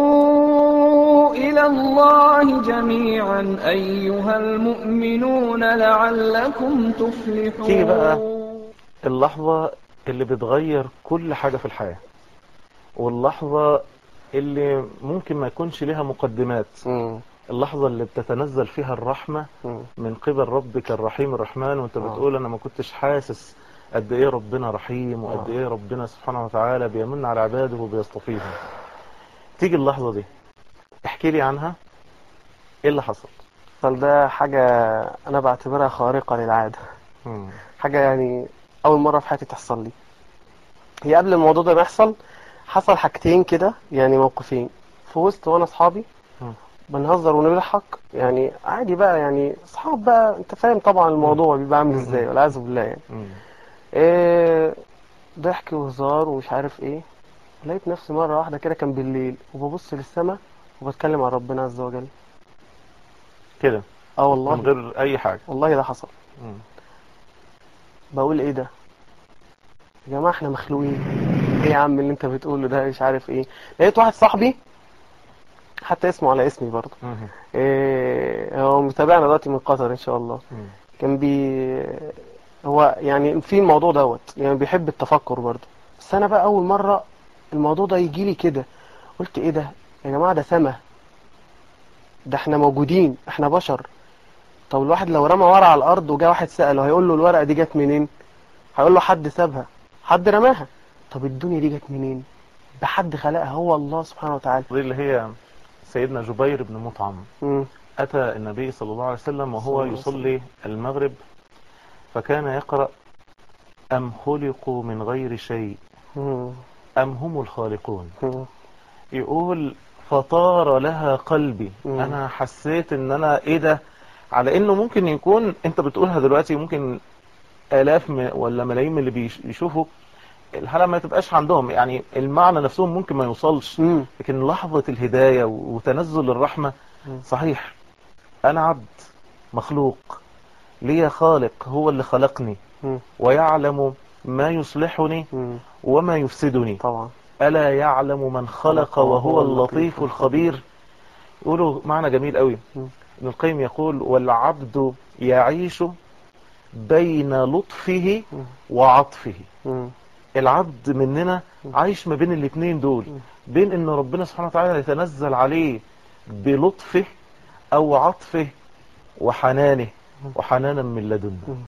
وتوبوا إلى الله جميعا أيها المؤمنون لعلكم تفلحون تيجي بقى اللحظة اللي بتغير كل حاجة في الحياة واللحظة اللي ممكن ما يكونش لها مقدمات مم. اللحظة اللي بتتنزل فيها الرحمة مم. من قبل ربك الرحيم الرحمن وانت آه. بتقول أنا ما كنتش حاسس قد إيه ربنا رحيم وقد. إيه ربنا سبحانه وتعالى بيمن على عباده وبيصطفيهم تيجي اللحظة دي احكي لي عنها إيه اللي حصل فده حاجة أنا بعتبرها خارقة للعادة. حاجة يعني أول مرة في حياتي تحصل لي هي قبل الموضوع ده ما يحصل حصل حاجتين كده يعني موقفين في وسط وأنا أصحابي مم. بنهزر ونضحك يعني عادي بقى يعني أصحاب بقى أنت فاهم طبعا الموضوع بيبقى عامل مم. إزاي والعياذ بالله يعني. إيه ضحك وهزار ومش عارف إيه. لقيت نفسي مرة واحدة كده كان بالليل وببص للسماء وبتكلم عن ربنا عز وجل. كده؟ آه من والله غير أي حاجة؟ والله ده حصل. مم. بقول إيه ده؟ يا جماعة إحنا مخلوقين. إيه يا عم اللي أنت بتقوله ده؟ مش عارف إيه. لقيت واحد صاحبي حتى اسمه على اسمي برضه. إيه هو متابعنا دلوقتي من قطر إن شاء الله. مم. كان بي هو يعني في الموضوع دوت يعني بيحب التفكر برضه. بس أنا بقى أول مرة الموضوع ده يجي لي كده قلت إيه ده؟ يا جماعة ده سما. ده إحنا موجودين إحنا بشر. طب الواحد لو رمى ورقة على الأرض وجا واحد سأله هيقول له الورقة دي جت منين؟ هيقول له حد سابها. حد رماها. طب الدنيا دي جت منين؟ ده حد خلقها هو الله سبحانه وتعالى. دي اللي هي سيدنا جبير بن مطعم. مم. أتى النبي صلى الله عليه وسلم وهو يصلي المغرب فكان يقرأ أم خلقوا من غير شيء. أم هم الخالقون. يقول فطار لها قلبي. أنا حسيت إن أنا إيه ده على إنه ممكن يكون أنت بتقولها دلوقتي ممكن آلاف ولا ملايين من اللي بيش- بيشوفوا الحالة ما تبقاش عندهم يعني المعنى نفسهم ممكن ما يوصلش. لكن لحظة الهداية وتنزل الرحمة. صحيح أنا عبد مخلوق لي خالق هو اللي خلقني. ويعلم ما يصلحني. وما يفسدني. طبعا. ألا يعلم من خلق وهو اللطيف الخبير؟ يقولوا معنى جميل قوي. ابن القيم يقول والعبد يعيش بين لطفه. وعطفه. العبد مننا عايش ما بين الاثنين دول. بين إن ربنا سبحانه وتعالى يتنزل عليه بلطفه أو عطفه وحنانه. وحنانا من لدنا.